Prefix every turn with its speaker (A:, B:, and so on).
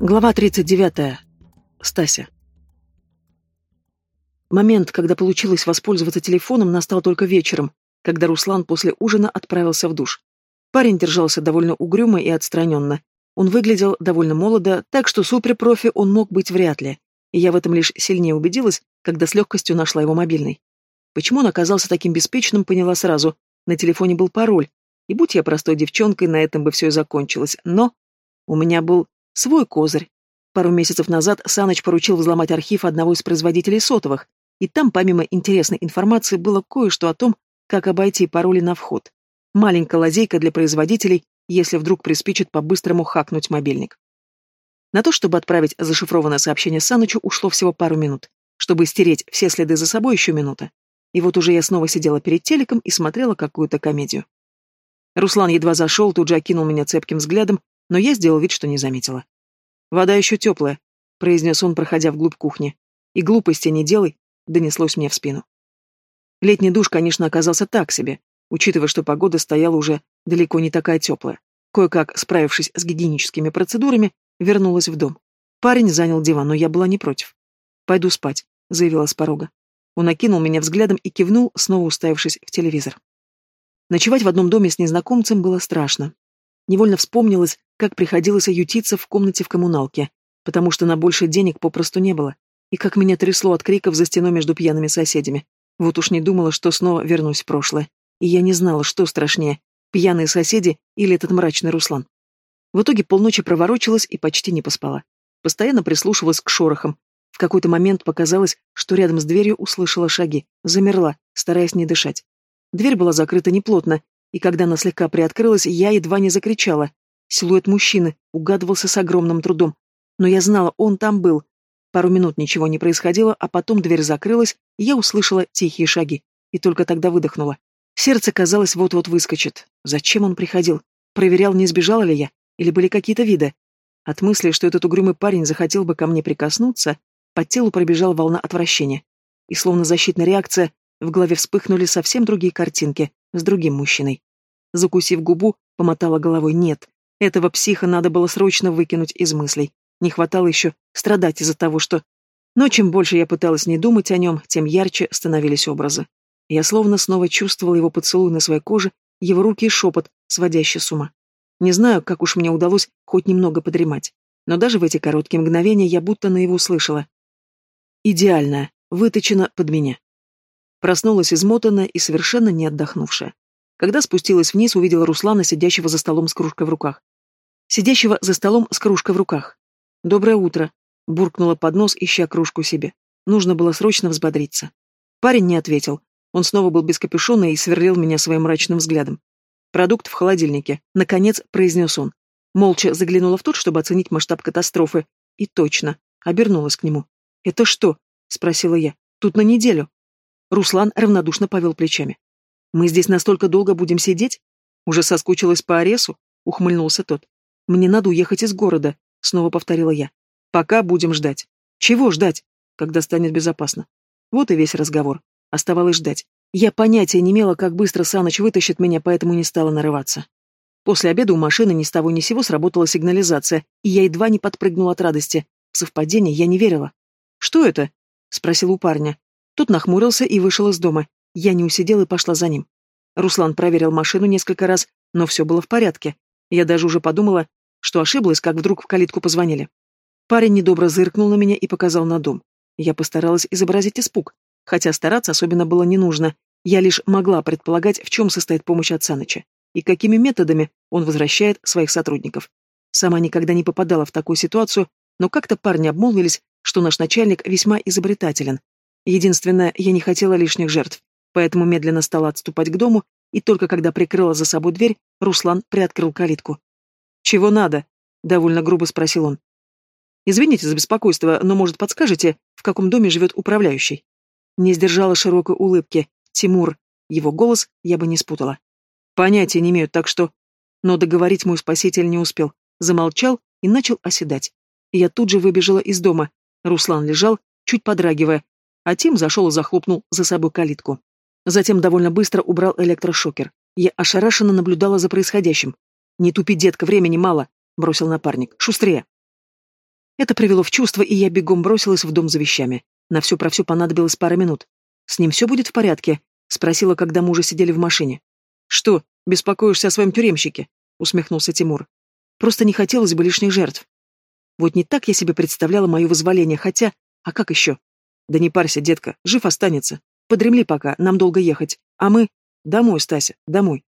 A: Глава 39. Стася. Момент, когда получилось воспользоваться телефоном, настал только вечером, когда Руслан после ужина отправился в душ. Парень держался довольно угрюмо и отстраненно. Он выглядел довольно молодо, так что суперпрофи он мог быть вряд ли. И я в этом лишь сильнее убедилась, когда с легкостью нашла его мобильный. Почему он оказался таким беспечным, поняла сразу. На телефоне был пароль. И будь я простой девчонкой, на этом бы все и закончилось. Но у меня был Свой козырь. Пару месяцев назад Саныч поручил взломать архив одного из производителей сотовых, и там, помимо интересной информации, было кое-что о том, как обойти пароли на вход. Маленькая лазейка для производителей, если вдруг приспичит по-быстрому хакнуть мобильник. На то, чтобы отправить зашифрованное сообщение Санычу, ушло всего пару минут. Чтобы стереть все следы за собой, еще минута. И вот уже я снова сидела перед телеком и смотрела какую-то комедию. Руслан едва зашел, тут же окинул меня цепким взглядом, но я сделал вид, что не заметила. «Вода еще теплая», — произнес он, проходя вглубь кухни. «И глупости не делай», — донеслось мне в спину. Летний душ, конечно, оказался так себе, учитывая, что погода стояла уже далеко не такая теплая. Кое-как, справившись с гигиеническими процедурами, вернулась в дом. Парень занял диван, но я была не против. «Пойду спать», — заявила с порога. Он окинул меня взглядом и кивнул, снова уставившись в телевизор. Ночевать в одном доме с незнакомцем было страшно. Невольно вспомнилось, как приходилось ютиться в комнате в коммуналке, потому что на больше денег попросту не было, и как меня трясло от криков за стеной между пьяными соседями. Вот уж не думала, что снова вернусь в прошлое. И я не знала, что страшнее, пьяные соседи или этот мрачный Руслан. В итоге полночи проворочилась и почти не поспала. Постоянно прислушивалась к шорохам. В какой-то момент показалось, что рядом с дверью услышала шаги. Замерла, стараясь не дышать. Дверь была закрыта неплотно, и когда она слегка приоткрылась, я едва не закричала. Силуэт мужчины угадывался с огромным трудом. Но я знала, он там был. Пару минут ничего не происходило, а потом дверь закрылась, и я услышала тихие шаги. И только тогда выдохнула. Сердце, казалось, вот-вот выскочит. Зачем он приходил? Проверял, не сбежала ли я? Или были какие-то виды? От мысли, что этот угрюмый парень захотел бы ко мне прикоснуться, по телу пробежала волна отвращения. И словно защитная реакция, в голове вспыхнули совсем другие картинки, с другим мужчиной. Закусив губу, помотала головой «нет». Этого психа надо было срочно выкинуть из мыслей. Не хватало еще страдать из-за того, что... Но чем больше я пыталась не думать о нем, тем ярче становились образы. Я словно снова чувствовала его поцелуй на своей коже, его руки и шепот, сводящий с ума. Не знаю, как уж мне удалось хоть немного подремать, но даже в эти короткие мгновения я будто наяву слышала. Идеальная, выточена под меня. Проснулась измотанная и совершенно не отдохнувшая. Когда спустилась вниз, увидела Руслана, сидящего за столом с кружкой в руках. Сидящего за столом с кружкой в руках. «Доброе утро», — буркнула под нос, ища кружку себе. Нужно было срочно взбодриться. Парень не ответил. Он снова был без капюшона и сверлил меня своим мрачным взглядом. «Продукт в холодильнике», — наконец произнес он. Молча заглянула в тот, чтобы оценить масштаб катастрофы. И точно, обернулась к нему. «Это что?» — спросила я. «Тут на неделю». Руслан равнодушно повел плечами. «Мы здесь настолько долго будем сидеть? Уже соскучилась по Аресу?» — ухмыльнулся тот. «Мне надо уехать из города», — снова повторила я. «Пока будем ждать». «Чего ждать?» «Когда станет безопасно». Вот и весь разговор. Оставалось ждать. Я понятия не имела, как быстро Саныч вытащит меня, поэтому не стала нарываться. После обеда у машины ни с того ни сего сработала сигнализация, и я едва не подпрыгнула от радости. В совпадение я не верила. «Что это?» — спросил у парня. Тот нахмурился и вышел из дома. Я не усидела и пошла за ним. Руслан проверил машину несколько раз, но все было в порядке. Я даже уже подумала, что ошиблась, как вдруг в калитку позвонили. Парень недобро зыркнул на меня и показал на дом. Я постаралась изобразить испуг, хотя стараться особенно было не нужно. Я лишь могла предполагать, в чем состоит помощь от Саныча и какими методами он возвращает своих сотрудников. Сама никогда не попадала в такую ситуацию, но как-то парни обмолвились, что наш начальник весьма изобретателен, Единственное, я не хотела лишних жертв, поэтому медленно стала отступать к дому, и только когда прикрыла за собой дверь, Руслан приоткрыл калитку. «Чего надо?» — довольно грубо спросил он. «Извините за беспокойство, но, может, подскажете, в каком доме живет управляющий?» Не сдержала широкой улыбки. «Тимур». Его голос я бы не спутала. «Понятия не имею, так что...» Но договорить мой спаситель не успел. Замолчал и начал оседать. Я тут же выбежала из дома. Руслан лежал, чуть подрагивая, а Тим зашел и захлопнул за собой калитку. Затем довольно быстро убрал электрошокер. Я ошарашенно наблюдала за происходящим. «Не тупи, детка, времени мало», — бросил напарник. «Шустрее». Это привело в чувство, и я бегом бросилась в дом за вещами. На все про все понадобилось пара минут. «С ним все будет в порядке?» — спросила, когда мы уже сидели в машине. «Что, беспокоишься о своем тюремщике?» — усмехнулся Тимур. «Просто не хотелось бы лишних жертв. Вот не так я себе представляла мое вызволение, хотя... А как еще? Да не парься, детка, жив останется. Подремли пока, нам долго ехать. А мы... Домой, Стася, домой.